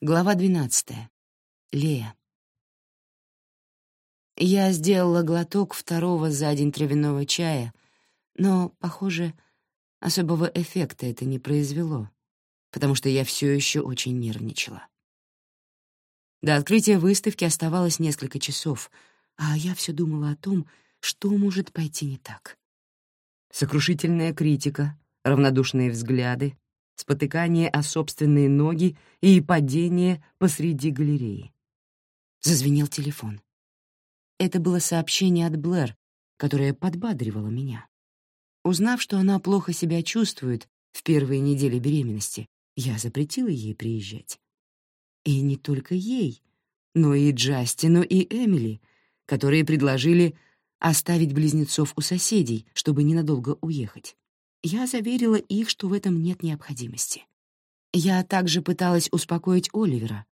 Глава 12. Лея. Я сделала глоток второго за день травяного чая, но, похоже, особого эффекта это не произвело, потому что я все еще очень нервничала. До открытия выставки оставалось несколько часов, а я все думала о том, что может пойти не так. Сокрушительная критика, равнодушные взгляды, спотыкание о собственные ноги и падение посреди галереи. Зазвенел телефон. Это было сообщение от Блэр, которое подбадривало меня. Узнав, что она плохо себя чувствует в первые недели беременности, я запретила ей приезжать. И не только ей, но и Джастину и Эмили, которые предложили оставить близнецов у соседей, чтобы ненадолго уехать. Я заверила их, что в этом нет необходимости. Я также пыталась успокоить Оливера,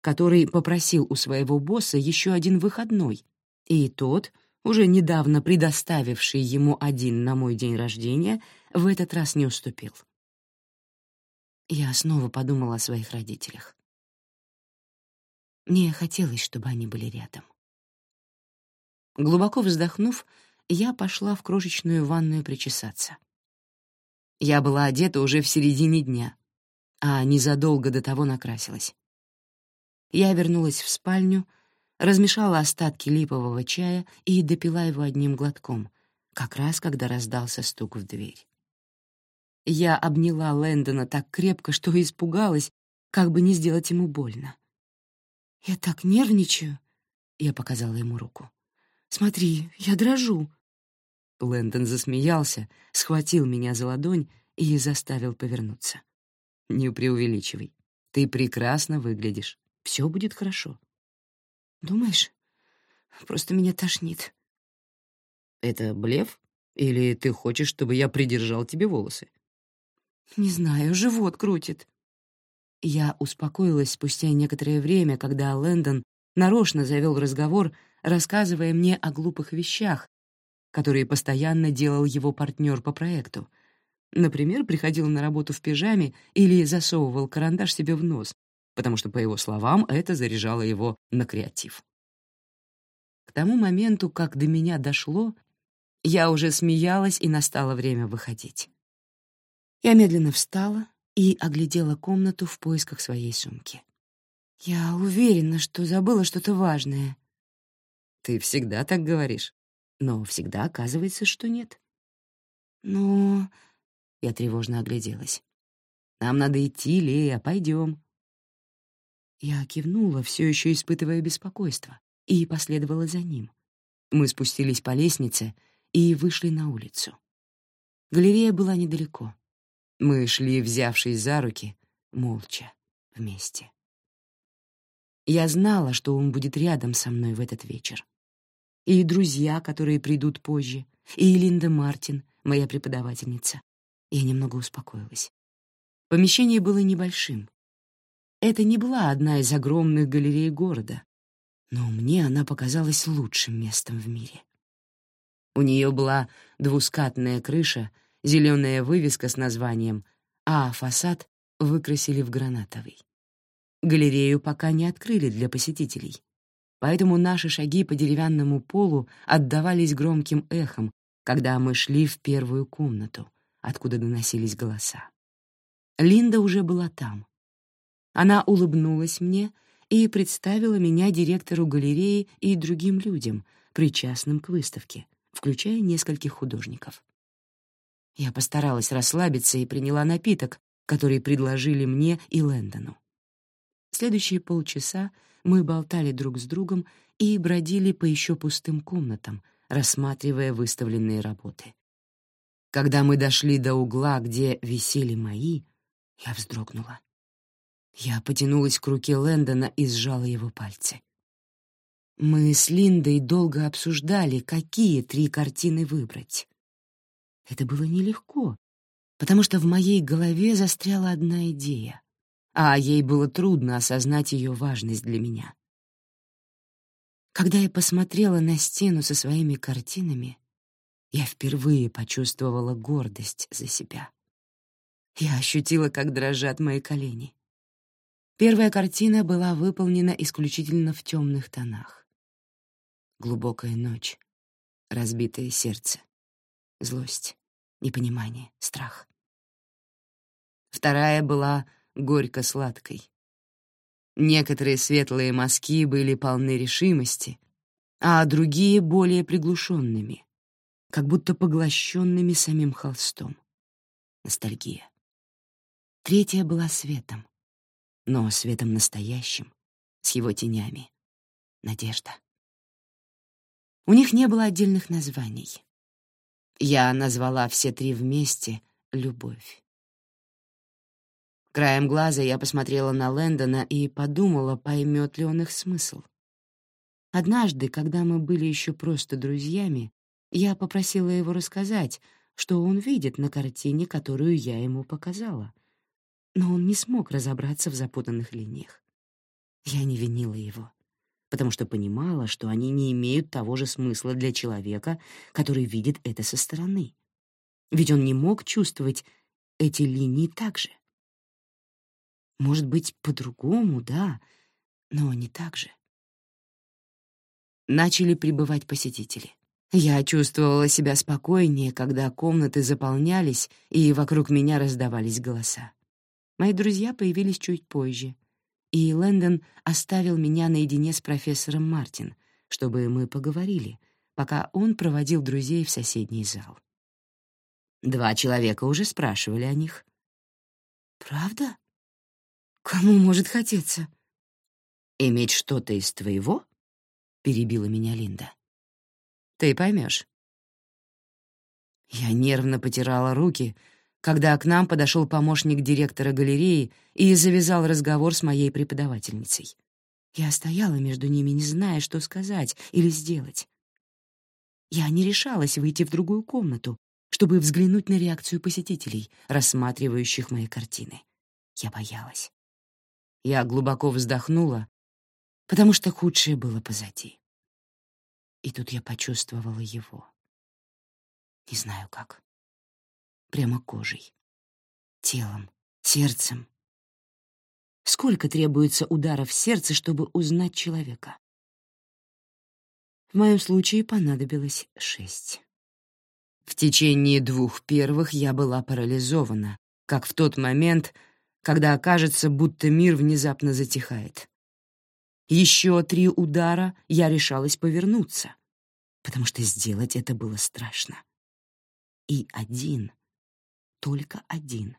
который попросил у своего босса еще один выходной, и тот, уже недавно предоставивший ему один на мой день рождения, в этот раз не уступил. Я снова подумала о своих родителях. Мне хотелось, чтобы они были рядом. Глубоко вздохнув, я пошла в крошечную ванную причесаться. Я была одета уже в середине дня, а незадолго до того накрасилась. Я вернулась в спальню, размешала остатки липового чая и допила его одним глотком, как раз когда раздался стук в дверь. Я обняла Лэндона так крепко, что испугалась, как бы не сделать ему больно. «Я так нервничаю», — я показала ему руку. «Смотри, я дрожу». Лэндон засмеялся, схватил меня за ладонь и заставил повернуться. «Не преувеличивай. Ты прекрасно выглядишь. Все будет хорошо». «Думаешь? Просто меня тошнит». «Это блеф? Или ты хочешь, чтобы я придержал тебе волосы?» «Не знаю, живот крутит». Я успокоилась спустя некоторое время, когда Лэндон нарочно завел разговор, рассказывая мне о глупых вещах, которые постоянно делал его партнер по проекту. Например, приходил на работу в пижаме или засовывал карандаш себе в нос, потому что, по его словам, это заряжало его на креатив. К тому моменту, как до меня дошло, я уже смеялась, и настало время выходить. Я медленно встала и оглядела комнату в поисках своей сумки. «Я уверена, что забыла что-то важное». «Ты всегда так говоришь, но всегда оказывается, что нет». «Но...» — я тревожно огляделась. «Нам надо идти, Лея, пойдем». Я кивнула, все еще испытывая беспокойство, и последовала за ним. Мы спустились по лестнице и вышли на улицу. Галерея была недалеко. Мы шли, взявшись за руки, молча, вместе. Я знала, что он будет рядом со мной в этот вечер. И друзья, которые придут позже, и Линда Мартин, моя преподавательница. Я немного успокоилась. Помещение было небольшим. Это не была одна из огромных галерей города, но мне она показалась лучшим местом в мире. У нее была двускатная крыша, зеленая вывеска с названием, а фасад выкрасили в гранатовый. Галерею пока не открыли для посетителей, поэтому наши шаги по деревянному полу отдавались громким эхом, когда мы шли в первую комнату, откуда доносились голоса. Линда уже была там. Она улыбнулась мне и представила меня директору галереи и другим людям, причастным к выставке, включая нескольких художников. Я постаралась расслабиться и приняла напиток, который предложили мне и Лэндону. Следующие полчаса мы болтали друг с другом и бродили по еще пустым комнатам, рассматривая выставленные работы. Когда мы дошли до угла, где висели мои, я вздрогнула. Я потянулась к руке Лэндона и сжала его пальцы. Мы с Линдой долго обсуждали, какие три картины выбрать. Это было нелегко, потому что в моей голове застряла одна идея а ей было трудно осознать ее важность для меня. Когда я посмотрела на стену со своими картинами, я впервые почувствовала гордость за себя. Я ощутила, как дрожат мои колени. Первая картина была выполнена исключительно в темных тонах. Глубокая ночь, разбитое сердце, злость, непонимание, страх. Вторая была горько-сладкой. Некоторые светлые мазки были полны решимости, а другие — более приглушенными, как будто поглощенными самим холстом. Ностальгия. Третья была светом, но светом настоящим, с его тенями. Надежда. У них не было отдельных названий. Я назвала все три вместе «любовь». Краем глаза я посмотрела на Лэндона и подумала, поймет ли он их смысл. Однажды, когда мы были еще просто друзьями, я попросила его рассказать, что он видит на картине, которую я ему показала. Но он не смог разобраться в запутанных линиях. Я не винила его, потому что понимала, что они не имеют того же смысла для человека, который видит это со стороны. Ведь он не мог чувствовать эти линии так же. Может быть, по-другому, да, но не так же. Начали прибывать посетители. Я чувствовала себя спокойнее, когда комнаты заполнялись и вокруг меня раздавались голоса. Мои друзья появились чуть позже, и Лэндон оставил меня наедине с профессором Мартин, чтобы мы поговорили, пока он проводил друзей в соседний зал. Два человека уже спрашивали о них. «Правда? Кому может хотеться?» «Иметь что-то из твоего?» — перебила меня Линда. Ты поймешь. Я нервно потирала руки, когда к нам подошел помощник директора галереи и завязал разговор с моей преподавательницей. Я стояла между ними, не зная, что сказать или сделать. Я не решалась выйти в другую комнату, чтобы взглянуть на реакцию посетителей, рассматривающих мои картины. Я боялась. Я глубоко вздохнула, потому что худшее было позади. И тут я почувствовала его. Не знаю как. Прямо кожей, телом, сердцем. Сколько требуется ударов в сердце, чтобы узнать человека? В моем случае понадобилось шесть. В течение двух первых я была парализована, как в тот момент, когда окажется, будто мир внезапно затихает. Еще три удара я решалась повернуться, потому что сделать это было страшно. И один, только один,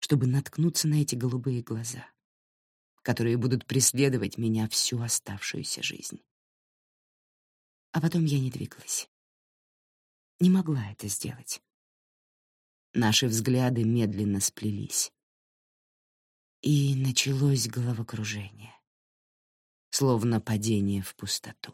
чтобы наткнуться на эти голубые глаза, которые будут преследовать меня всю оставшуюся жизнь. А потом я не двигалась. Не могла это сделать. Наши взгляды медленно сплелись. И началось головокружение словно падение в пустоту.